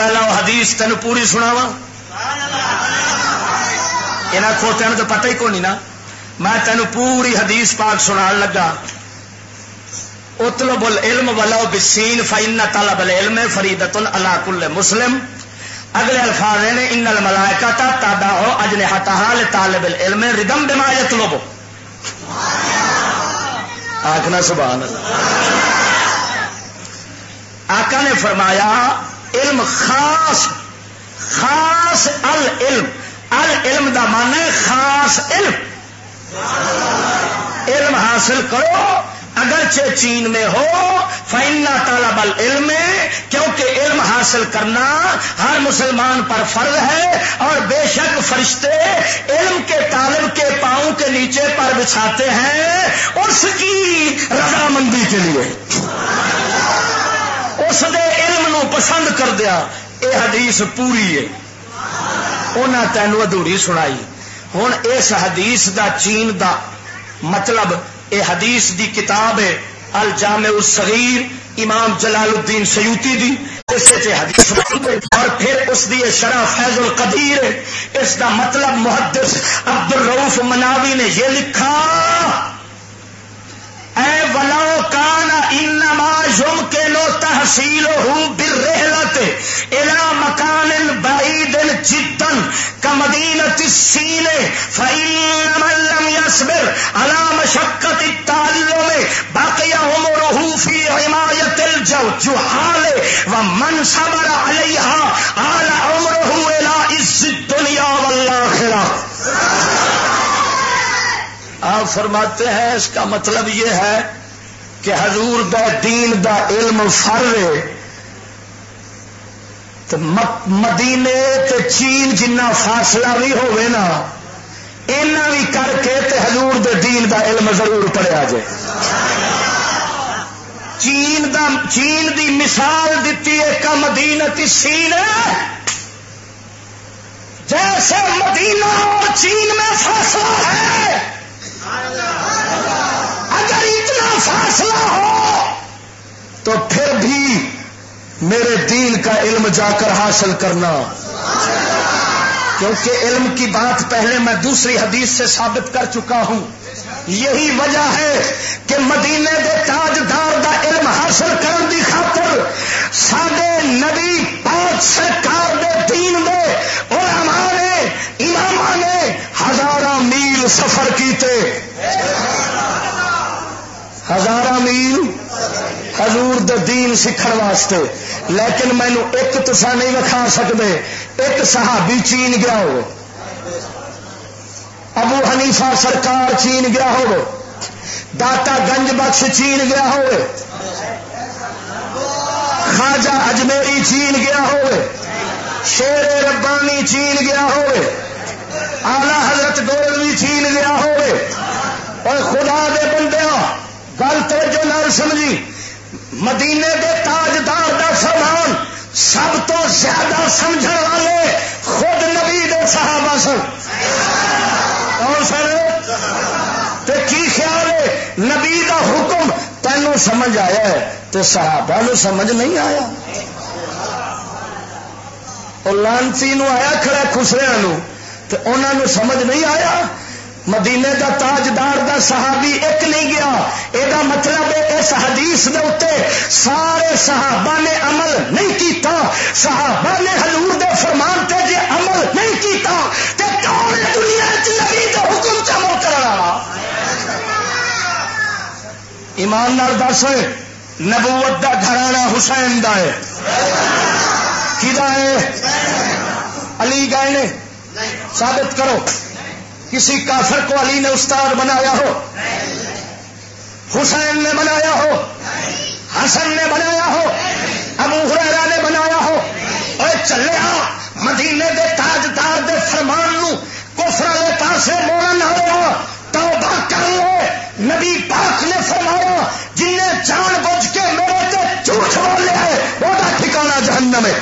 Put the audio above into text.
پہلا وہ حدیث تین پوری سناوا یہاں کھوتیا تو پتہ ہی کون نا. میں تینوں پوری حدیث پاک سنا لگا. اتلب العلم ولو بسین فائن طلب العلم فریدت اللہ کل مسلم. اگلے الفاظ نے ان الملائکہ تا تابع ہو اجنے حتہا طالب العلم ردم بما یطلب. آخنا سبحان اللہ. آقا نے فرمایا علم خاص خاص العلم. العلم دا مان ہے خاص علم. علم حاصل کرو. اگرچہ چین میں ہو فائنا طالب العلم، کیونکہ علم حاصل کرنا ہر مسلمان پر فرض ہے اور بے شک فرشتے علم کے طالب کے پاؤں کے نیچے پر بچھاتے ہیں. اس کی رضامندی کے لیے اس دے علم نو پسند کر دیا یہ حدیث پوری ہے۔ انہیں تینوں ادھوری سنائی۔ ہوں اس حدیث دا چین دا مطلب اے حدیث دی کتاب ہے، الجامع الصغیر، امام جلال الدین سیوتی دی۔ اس حدیث اور پھر اس دی شرح فیض القدیر اس دا مطلب محدث عبد الروف مناوی نے یہ لکھا اے ولو انما یم کان انما يمكن تحصيله بالرحله الى مكان بعيد جدا كمدينه السين فان من لم يصبر على مشقه التعلم بقي عمره في حمايه الجهال ومن صبر عليها على عمره الى عز الدنيا والاخره آپ فرماتے ہیں اس کا مطلب یہ ہے کہ حضور دا دین دا علم فر مدینے تے چین جنہ فاصلہ بھی ہوئے نا، اینا بھی کر کے تے حضور دے دین دا علم ضرور پڑیا جائے۔ چین دا چین دی مثال دیتی ہے کا مدینہ سین جیسے مدینہ اور چین میں فاصلہ ہے۔ فاصلہ ہو، تو پھر بھی میرے دین کا علم جا کر حاصل کرنا۔ کیونکہ علم کی بات پہلے میں دوسری حدیث سے ثابت کر چکا ہوں۔ یہی وجہ ہے کہ مدینے دے تاجدار دا علم حاصل کرنے کی خاطر سڈے نبی پاک سرکار دے دین دے اور ہمارے امام نے ہزارہ میل سفر کیتے ہزار میل حضور دین سیکھنے واسطے۔ لیکن مینو ایک تسا نہیں وکھا سکتے ایک صحابی چین گیا ہو۔ ابو حنیفہ سرکار چین گیا ہو۔ داتا گنج بخش چین گیا ہو۔ خواجہ اجمیری چین گیا ہو۔ شیر ربانی چین گیا ہو۔ آلہ حضرت گولوی چین گیا ہو۔ خدا دے بندے گل تو جو نہ سمجھی۔ مدینے دے تاجدار دا فرمان سب تو زیادہ سمجھ والے خود نبی دے صحابہ سن۔ کون سر تے کی خیال ہے؟ نبی دا حکم تینوں سمجھ آیا ہے تو صحابہ نو سمجھ نہیں آیا۔ لانسی نو آیا کھڑا خسریا نو تو انہوں نے سمجھ نہیں آیا۔ مدینے دا تاجدار دا صحابی ایک نہیں گیا۔ یہ مطلب اس حدیث دے اتنے سارے صحابہ نے عمل نہیں کیتا۔ صحابہ نے حضور دے فرمان تے جے عمل نہیں کیتا تے کون دنیا نبی دے حکم چ عمل کرنا ایمان نال دس نبوت دا گھرانا حسین دا ہے۔ کی ہے؟ علی گئے نے؟ ثابت کرو۔ کسی کافر کو علی نے استاد بنایا ہو؟ حسین نے بنایا ہو؟ حسن نے بنایا ہو؟ ابو ہریرا نے بنایا ہو؟ اور چلے آ، مدینے دے تاجدار دے فرمان نو، کفر والے پاسے موڑ نہ ہوا تو کر لو نبی پاک نے فرمایا جن نے جان بوجھ کے میرے تے جھوٹ بولے ہے وہ ٹھکانا جہنم ہے